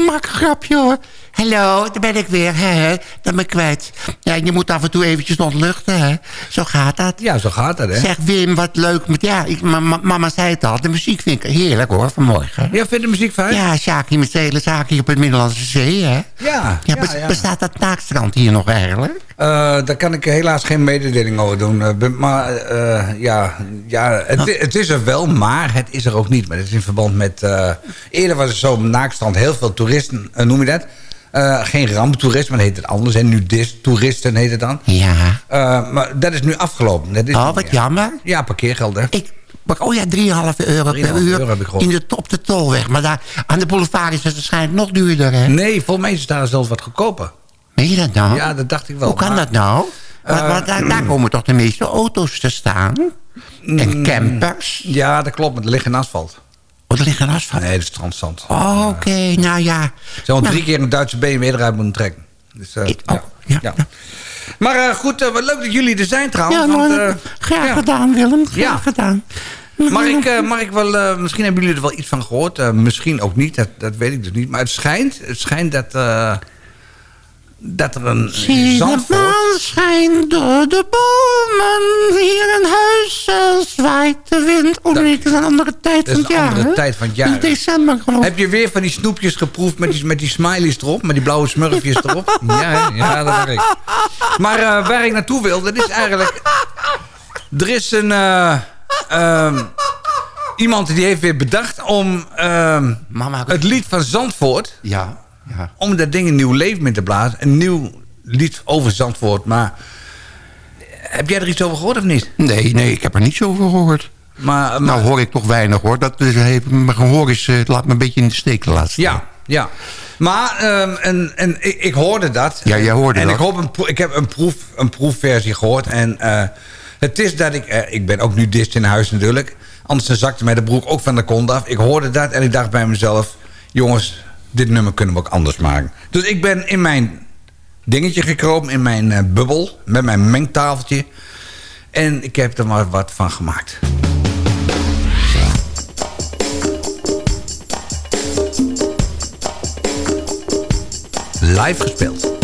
Maak een grapje hoor. Hallo, daar ben ik weer. Hè? Dat ben ik kwijt. Ja, je moet af en toe eventjes ontluchten. Hè? Zo gaat dat. Ja, zo gaat dat, hè? Zeg Wim, wat leuk. Met, ja, ik, ma- ma- mama zei het al. De muziek vind ik heerlijk hoor, vanmorgen. Ja, vind je de muziek fijn? Ja, Sjaki met hele zaakje op het Middellandse Zee, hè? Ja, Ja, ja, bes- ja. Bestaat dat naakstrand hier nog eigenlijk? Eh, daar kan ik helaas geen mededeling over doen. Eh, maar eh, ja, ja het, i- het is er wel, maar het is er ook niet. Maar het is in verband met... eerder was het zo op naakstrand heel veel toeristen, noem je dat? Eh, geen ramptoerisme, dat heet het anders. En nudist-toeristen heet het dan. Ja. Eh, maar dat is nu afgelopen. Dat is Oh, wat jammer. Ja, parkeergeld, hè? Ik, maar- oh ja, 3,5 euro 3,5 per uur euro in de, op de tolweg. Maar daar, aan de boulevard is het waarschijnlijk nog duurder, hè? Nee, volgens mij is het daar zelfs wat goedkoper. Meen je dat nou? Ja, dat dacht ik wel. Hoe kan maar- dat nou? Want, Eh, daar, daar komen toch de meeste auto's te staan? Mm. En campers? Ja, dat klopt, maar er ligt geen asfalt. Oh, er ligt een asfalt. Nee, dat is. Oh, oké, nou ja. Ze hebben al Nou, drie keer een Duitse BMW eruit moeten trekken. Dus, eh, Ik- oh, ja. ja. ja. Maar eh, goed, eh, wat leuk dat jullie er zijn trouwens. Ja, want, eh, graag ja. gedaan, Willem. Graag Ja. gedaan. Mag ik, eh, mag ik wel, eh, misschien hebben jullie er wel iets van gehoord. eh, misschien ook niet, dat, dat weet ik dus niet. Maar het schijnt, het schijnt dat, eh, dat er een Zie de Zandvoort... maan schijnt door de bomen. Hier in huis zwaait de wind. Oh nee, het is een andere tijd Dat van is het een jaar. andere tijd van het Het is jaar. december geloof. Heb je weer van die snoepjes geproefd met die, met die smileys erop? Met die blauwe smurfjes erop? Ja, ja dat weet ik. Maar eh, waar ik naartoe wil, dat is eigenlijk... Er is een... eh, ehm, iemand die heeft weer bedacht om ehm, Mama, het lied van Zandvoort... Ja, ja. om dat ding een nieuw leven in te blazen. Een nieuw lied over Zandvoort. Maar heb jij er iets over gehoord of niet? Nee, nee, ik heb er niets over gehoord. Maar, maar Nou hoor ik toch weinig hoor. Dat heeft, mijn gehoor is, eh, laat me een beetje in de steek de laatste Ja, ja. Maar ehm, en, en, ik, ik hoorde dat. Ja, jij hoorde en dat. Ik, hoop een, ik heb een, proef, een proefversie gehoord. En eh, het is dat ik... eh, ik ben ook nu dist in huis natuurlijk. Anders zakte mij de broek ook van de kont af. Ik hoorde dat en ik dacht bij mezelf... Jongens, dit nummer kunnen we ook anders maken. Dus ik ben in mijn dingetje gekropen. In mijn eh, bubbel. Met mijn mengtafeltje. En ik heb er maar wat van gemaakt. Live gespeeld.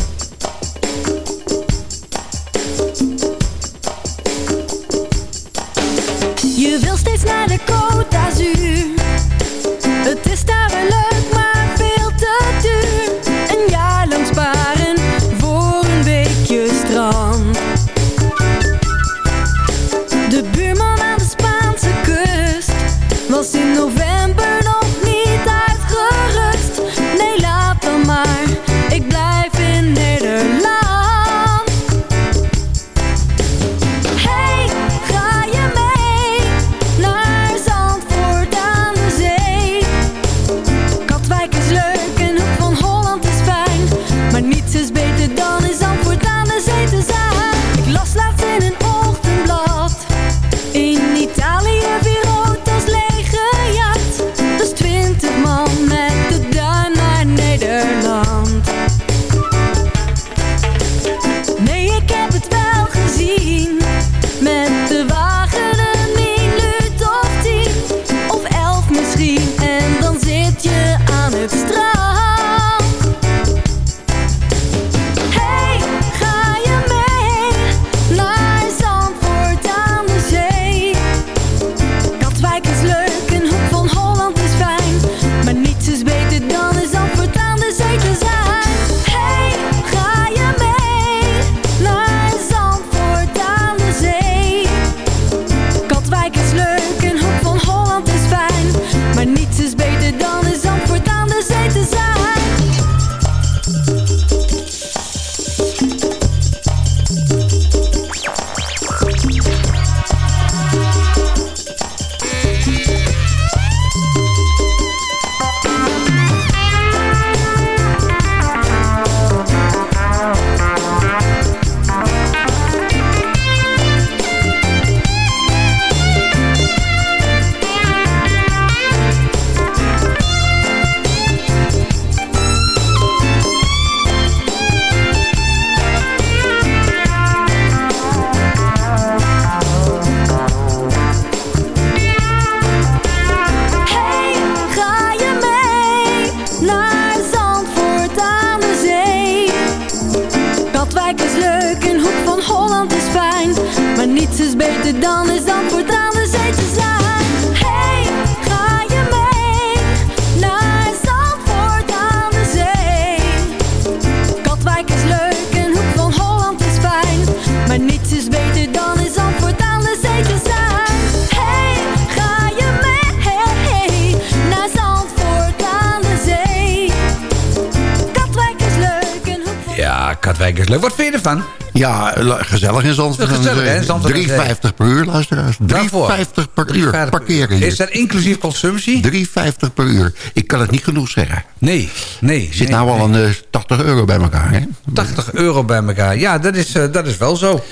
Gezellig in Zandvoort. Gezellig, hè, Zandvoort aan de Zee. 3,50 per uur, luisteraars. 3,50 per uur. Parkeren hier. Is dat inclusief consumptie? 3,50 per uur. Ik kan het niet genoeg zeggen. Nee, nee. Zit nee, nou al nee. een eh, 80 euro bij elkaar, hè? 80 euro bij elkaar. Ja, dat is, eh, dat is wel zo.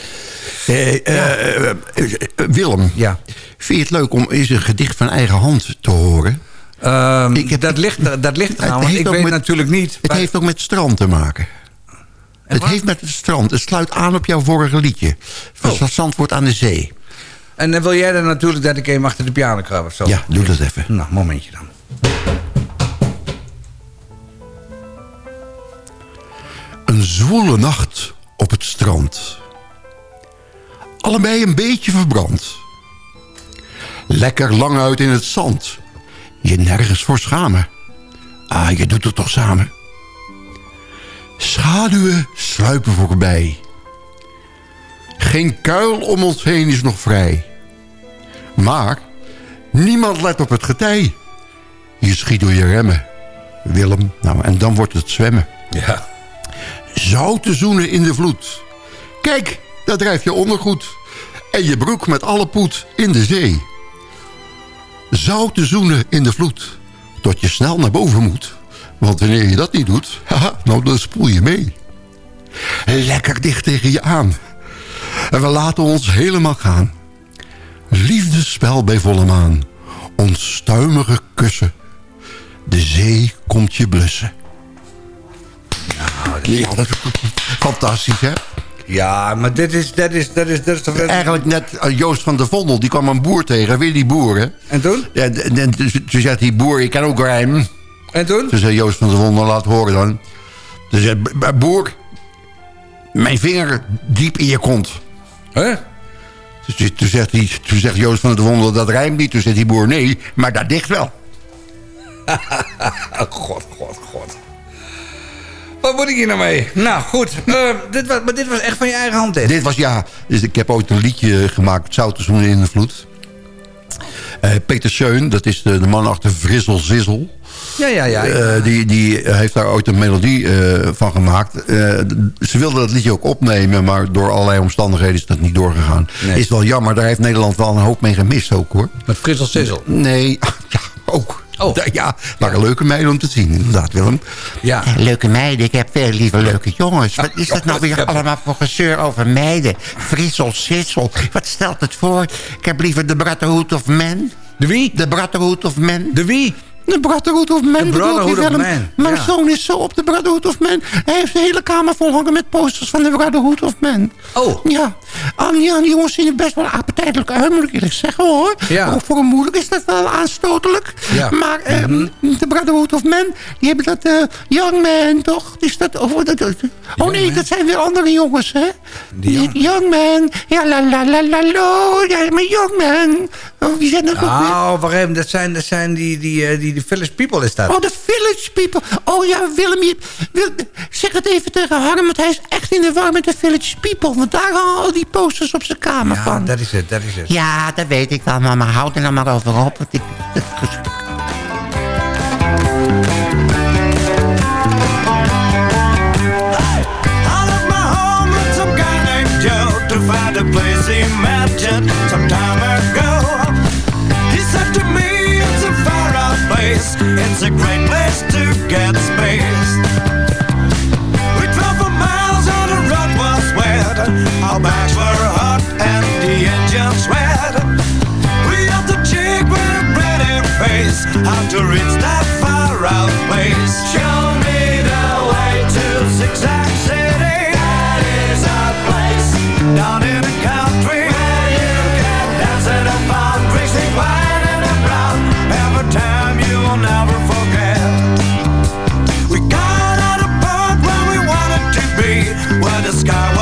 Eh, eh, eh, eh, Willem, Ja. vind je het leuk om eens een gedicht van eigen hand te horen? Ehm, Ik heb- dat, ligt, dat ligt eraan, want ik weet met- natuurlijk niet... Het heeft ook met strand te maken. Het heeft met het strand. Het sluit aan op jouw vorige liedje. Van Oh. Zandvoort aan de zee. En dan wil jij dan natuurlijk dat ik even achter de piano krab of zo? Ja, doe dat even. Nou, momentje dan. Een zwoele nacht op het strand. Allebei een beetje verbrand. Lekker lang uit in het zand. Je nergens voor schamen. Ah, je doet het toch samen. Schaduwen sluipen voorbij. Geen kuil om ons heen is nog vrij. Maar niemand let op het getij. Je schiet door je remmen. Willem, nou, en dan wordt het zwemmen. Ja. Zoute zoenen in de vloed. Kijk, daar drijft je ondergoed. En je broek met alle poet in de zee. Zoute zoenen in de vloed. Tot je snel naar boven moet. Want wanneer je dat niet doet, haha, nou dan spoel je mee. Lekker dicht tegen je aan. En we laten ons helemaal gaan. Liefdespel bij volle maan. Onstuimige kussen. De zee komt je blussen. Ja, dat is fantastisch, hè? Ja, maar dit is, dat is, dat is, dat is toch... Eigenlijk net eh, Joost van der Vondel, die kwam een boer tegen. Weer die boer, hè? En toen? Ja, en, en toen toen zegt die boer, ik kan ook rijmen. En toen? Toen zei Joost van der Vondel, laat horen dan. Toen zei "B- b- boer, mijn vinger diep in je kont. Hè? Dus toen, zegt hij, toen zegt Joost van der Vondel, dat rijmt niet. Toen zegt die boer, nee, maar dat dicht wel. god, god, god. Wat moet ik hier nou mee? Nou, goed. Eh, dit was, maar dit was echt van je eigen hand, dit. Dit was, ja, dus ik heb ooit een liedje gemaakt, Zoute Zoenen in de Vloed. Eh, Peter Scheun, dat is de, de man achter Vrissel Zissel. Ja, ja, ja. Eh, die, die heeft daar ooit een melodie eh, van gemaakt. Eh, ze wilden dat liedje ook opnemen, maar door allerlei omstandigheden is dat niet doorgegaan. Nee. Is wel jammer, daar heeft Nederland wel een hoop mee gemist ook hoor. Met Frissel Sissel. Nee, ja, ook. Oh. Ja, waren leuke meiden om te zien, inderdaad Willem. Ja. Leuke meiden, ik heb veel liever leuke jongens. Wat is dat nou weer allemaal voor gezeur over meiden? Frissel, sissel, wat stelt het voor? Ik heb liever de Brotherhood of Men. De wie? De Brotherhood of Men. De wie? De Brotherhood of Man. Bedoelt Brotherhood of. Man, Mijn ja. zoon is zo op de Brotherhood of Man. Hij heeft de hele kamer vol hangen met posters van de Brotherhood of Man. Oh. Ja. Ah, ja, die jongens zien er best wel appetijtelijk uit, moet ik eerlijk zeggen hoor. Ja. Ook voor een moeder is dat wel aanstotelijk. Ja. Maar eh, de Brotherhood of Man, die hebben dat eh, Young Man, toch? Is dat, of, dat, dat- oh nee, dat zijn weer andere jongens, hè? Die young... Man. Ja, la la la la lo. Ja, maar Young Man. Oh, wie zijn dat ook weer? Oh, even. Dat zijn, dat zijn die, die, eh, die, die Village People is dat. Oh, de Village People. Oh ja, Willem, je, Wil, zeg het even tegen Harm, want hij is echt in de war met de Village People. Want daar hangen al die posters op zijn kamer ja, van. dat is het, dat is het. Ja, dat weet ik wel, maar houd er nou maar over op. Want ik, named Joe to find a place he imagined some time ago. He said to me, place. It's a great place to get space. We drove for miles and the road was wet. Our backs were hot and the engine sweat. We had the chick with a pretty face. How to reach that far out place? The sky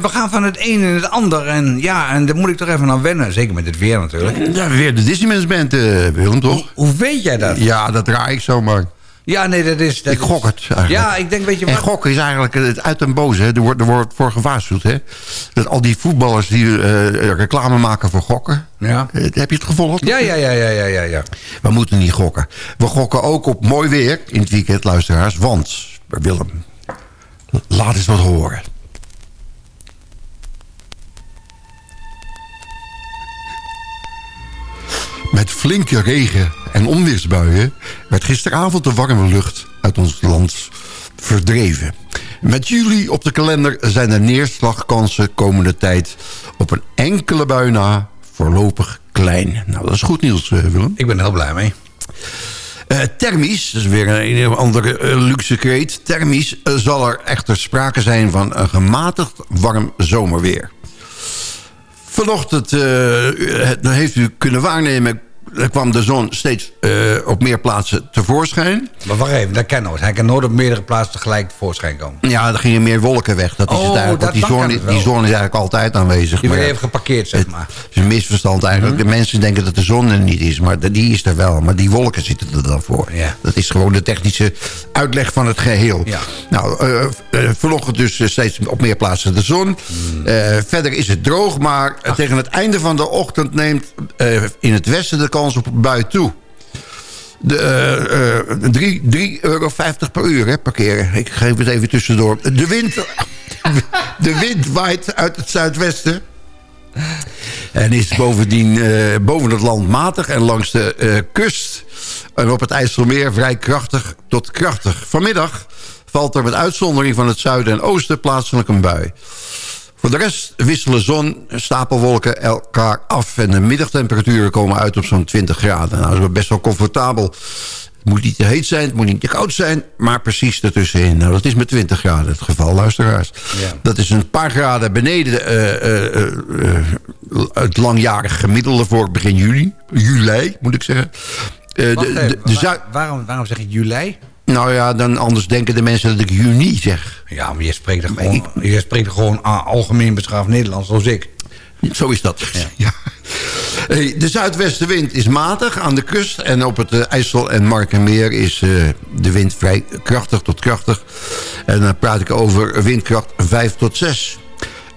We gaan van het een in het ander. En ja, en daar moet ik toch even aan wennen. Zeker met het weer natuurlijk. Ja, weer de Disneyman's Band, eh, Willem, toch? Hoe weet jij dat? Ja, dat draai ik zomaar. Ja, nee, dat is... Dat ik gok het eigenlijk. Ja, ik denk, weet je En wat? gokken is eigenlijk het uit den boze. Hè. Er, wordt, er wordt voor gewaarschuwd. Hè. Dat al die voetballers die eh, reclame maken voor gokken. Ja. Eh, heb je het gevolgd? Ja, ja, ja, ja, ja, ja, ja. We moeten niet gokken. We gokken ook op mooi weer in het weekend, luisteraars. Want, Willem, laat eens wat horen. Met flinke regen en onweersbuien werd gisteravond de warme lucht uit ons land verdreven. Met juli op de kalender zijn de neerslagkansen komende tijd op een enkele bui na voorlopig klein. Nou, dat is goed nieuws, eh, Willem. Ik ben er heel blij mee. Eh, thermisch, dat is weer een, een andere eh, luxe kreet. Thermisch zal er echter sprake zijn van een gematigd warm zomerweer. Vanochtend het- heeft u kunnen waarnemen... er kwam de zon steeds eh, op meer plaatsen tevoorschijn. Maar wacht even, dat kan nooit. Hij kan nooit op meerdere plaatsen tegelijk tevoorschijn komen. Ja, er gingen meer wolken weg. Dat is Oh, het eigenlijk. dat- die zon, die zon is eigenlijk altijd aanwezig. Die ja, even geparkeerd, zeg maar. Het is een misverstand eigenlijk. De mensen denken dat de zon er niet is, maar die is er wel. Maar die wolken zitten er dan voor. Ja. Dat is gewoon de technische uitleg van het geheel. Ja. Nou, eh, vanochtend dus steeds op meer plaatsen de zon. Eh, verder is het droog, maar tegen het einde van de ochtend neemt in het westen de op een bui toe. De, eh, drie- 3,50 euro per uur, hè, parkeren. Ik geef het even tussendoor. De wind, de wind waait uit het zuidwesten. En is bovendien eh, boven het land matig en langs de eh, kust... en op het IJsselmeer vrij krachtig tot krachtig. Vanmiddag valt er met uitzondering van het zuiden en oosten plaatselijk een bui. Voor de rest wisselen zon en stapelwolken elkaar af... en de middagtemperaturen komen uit op zo'n 20 graden. Nou, dat is best wel comfortabel. Het moet niet te heet zijn, het moet niet te koud zijn... maar precies ertussenin. Nou, dat is met 20 graden het geval, luisteraars. Ja. Dat is een paar graden beneden eh, eh, eh, het langjarig gemiddelde voor begin juli. Juli, moet ik zeggen. De, de, de waarom, waarom zeg je juli? Nou ja, dan anders denken de mensen dat ik juni zeg. Ja, maar je spreekt er gewoon, je spreekt er gewoon algemeen beschaafd Nederlands, zoals ik. Zo is dat. Ja. Hey, de zuidwestenwind is matig aan de kust. En op het eh, IJssel en Markenmeer is eh, de wind vrij krachtig tot krachtig. En dan praat ik over windkracht 5 tot 6.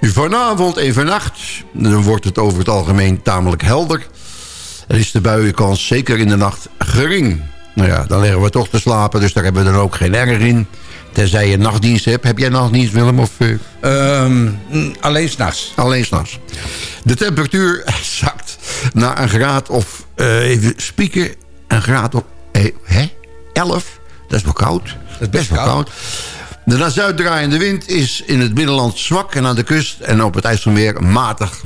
Vanavond en vannacht dan wordt het over het algemeen tamelijk helder. Er is de buienkans zeker in de nacht gering. Nou ja, dan liggen we toch te slapen, dus daar hebben we dan ook geen erg in. Tenzij je nachtdienst hebt. Heb jij nachtdienst, Willem? Of? Ehm, mm, alleen s'nachts. Alleen s'nachts. De temperatuur zakt naar een graad of, eh, even spieken, een graad op eh, hè? 11. Dat is wel koud. Dat is best wel koud. De naar zuid draaiende wind is in het binnenland zwak en aan de kust en op het IJsselmeer matig.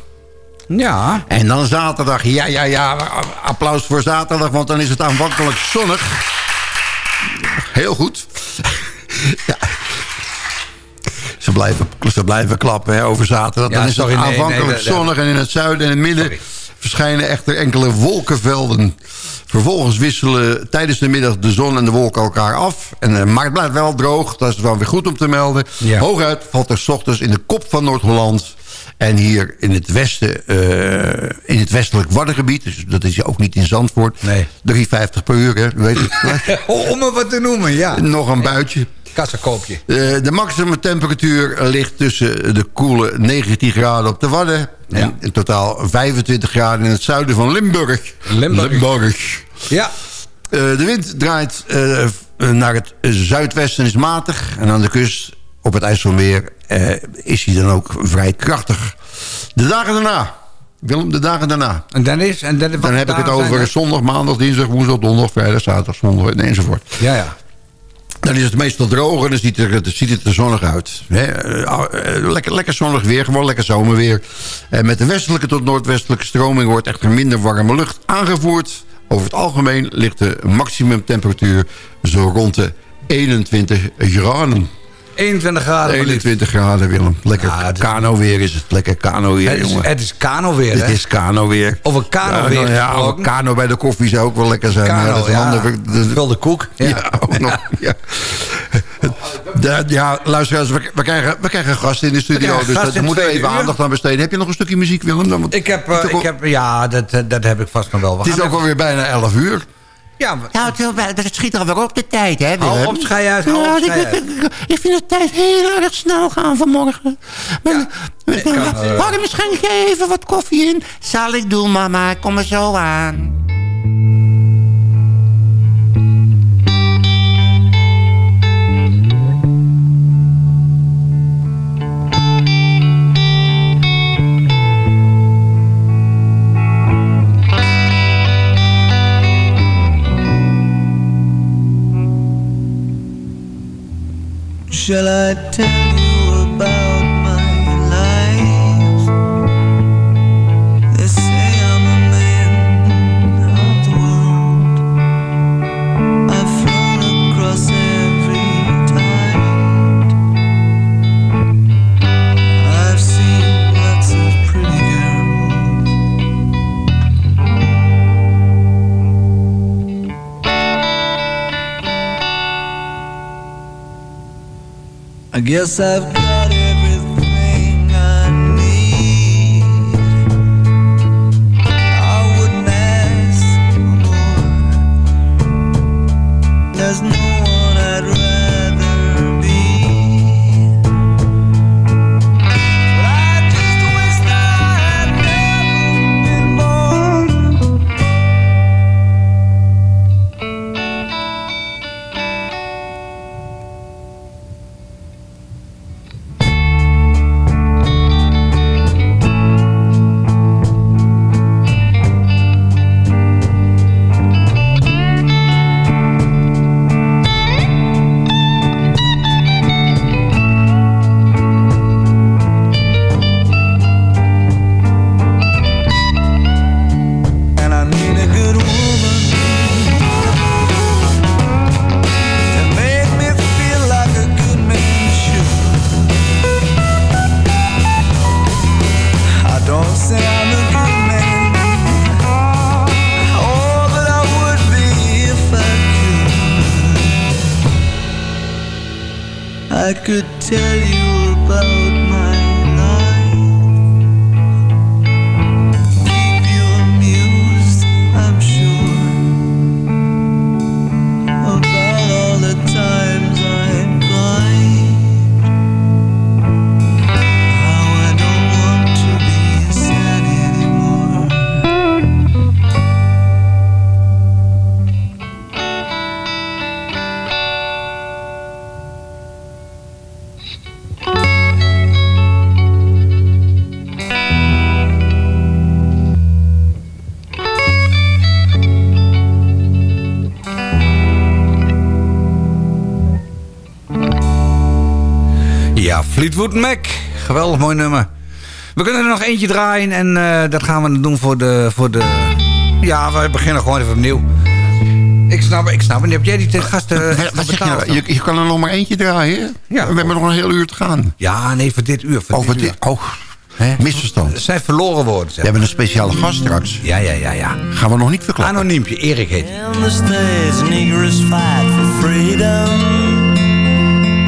Ja. En dan zaterdag, ja, ja, ja, applaus voor zaterdag, want dan is het aanvankelijk zonnig. Heel goed. ja. Ze blijven, ze blijven klappen hè, over zaterdag. Ja, dan is sorry, het aanvankelijk nee, zonnig en in het zuiden en in het midden verschijnen echter enkele wolkenvelden. Vervolgens wisselen tijdens de middag de zon en de wolken elkaar af. En, eh, maar het blijft wel droog, dat is wel weer goed om te melden. Ja. Hooguit valt er 's ochtends in de kop van Noord-Holland... en hier in het westen, eh, in het westelijk Waddengebied... dus dat is ook niet in Zandvoort... Nee. 3,50 per uur, hè, weet je. Om er wat te noemen, ja. Nog een buitje. Kassakoopje. Eh, de maximum temperatuur ligt tussen de koele 19 graden op de Wadden... en in totaal 25 graden in het zuiden van Limburg. Limburg. Limburg. Ja. Eh, de wind draait naar het zuidwesten en is matig. En aan de kust, op het IJsselmeer, eh, is hij dan ook vrij krachtig. De dagen daarna. Willem, de dagen daarna. En dan is... En dan, Dan heb ik het over zondag, maandag, dinsdag, woensdag, donderdag, vrijdag, zaterdag, zondag enzovoort. Ja, ja. Dan is het meestal droog en dan ziet, er, het- ziet het er zonnig uit. Eh, eh, lekker, lekker zonnig weer, gewoon lekker zomerweer. En met de westelijke tot noordwestelijke stroming wordt echter minder warme lucht aangevoerd. Over het algemeen ligt de maximumtemperatuur zo rond de 21 graden. 21 graden. maar liefst. 21 graden, Willem. Lekker kano weer is het. Lekker kano weer, Het is, jongen. het is kano weer, Het hè? is kano weer. Over kano weer Ja, ja, over kano bij de koffie zou ook wel lekker zijn. Kano, dat is een Wel de koek. Ja. ja, ook nog. Ja. De- ja, luisteraars, we, we, krijgen, we krijgen gasten in de studio. Dus daar moeten we het even aandacht aan besteden. Heb je nog een stukje muziek, Willem? Dan, want Ik heb, eh, het ik al- heb, ja, dat, eh, dat heb ik vast nog wel. We het is ook alweer bijna 11 uur. Ja, maar- Ja, het, schiet alweer op de tijd, hè, Willem? Hou op, schei uit, hou op, Ja, ik, ik, ik- ik vind de tijd heel erg snel gaan vanmorgen. Maar, eh, Hoor, misschien even wat koffie in. Zal ik doen, mama. Ik kom er zo aan. Shall I tell guess I've got everything I need. I wouldn't ask for more. There's no Fleetwood Mac. Geweldig mooi nummer. We kunnen er nog eentje draaien en eh, dat gaan we dan doen voor de, voor de... Ja, we beginnen gewoon even opnieuw. Ik snap, ik snap. En heb jij die te- gasten Wat zeg je, betaald? nou? je, je kan er nog maar eentje draaien. Ja. We hebben nog een heel uur te gaan. Ja, nee, voor dit uur. Voor Over dit uur. oh, misverstand. Het zijn verloren woorden. We hebben een speciale gast straks. Ja, ja, ja, ja. Gaan we nog niet verklappen. Anoniempje, Erik heet. In the States, Negroes fight for freedom.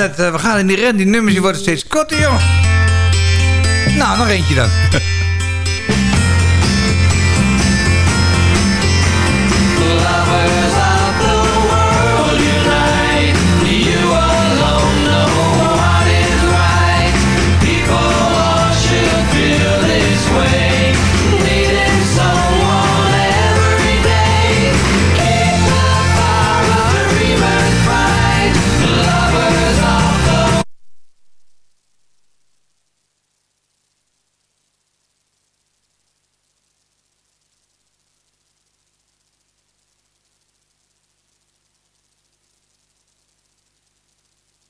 Eh, we gaan in die ren. Die nummers die worden steeds korter, joh. Nou, nog eentje dan.